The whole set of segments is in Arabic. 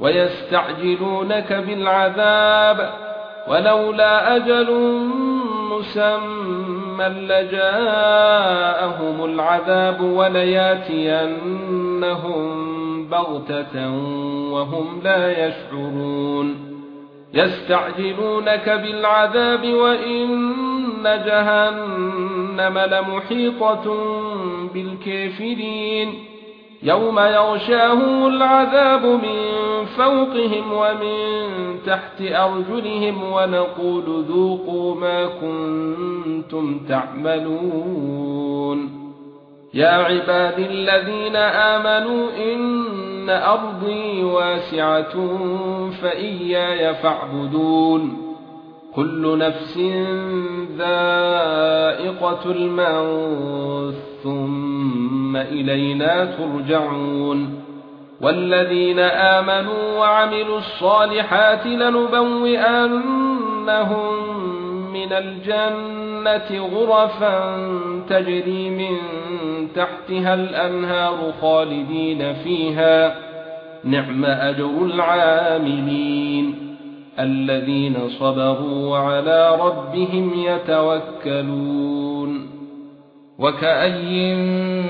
ويستعجلونك بالعذاب ولولا أجل مسمى لجاءهم العذاب ولياتينهم بغتة وهم لا يشعرون. يستعجلونك بالعذاب وإن جهنم لمحيطة بالكافرين. يوم يغشاهم العذاب من فوقهم ومن تحت أرجلهم ونقول ذوقوا ما كنتم تعملون. يا عباد الذين آمنوا إن أرضي واسعة فإياي فاعبدون. كل نفس ذائقة الموت ثم إلينا ترجعون والذين آمنوا وعملوا الصالحات لنبوئنهم من الجنة غرفا تجري من تحتها الأنهار خالدين فيها. نعم أجر العاملين الذين صبروا وعلى ربهم يتوكلون. وكأي من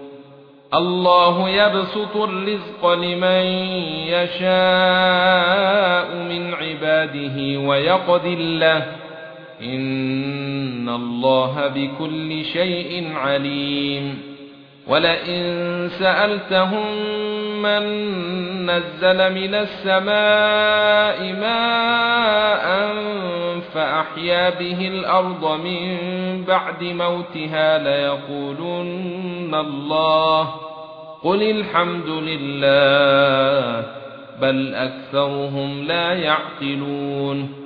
الله يبسط الرزق لمن يشاء من عباده ويقدر له. إن الله بكل شيء عليم. ولئن سألتهم من نزل من السماء ماء فأحيا به الأرض من بعد موتها ليقولن الله. قل الحمد لله بل أكثرهم لا يعقلون.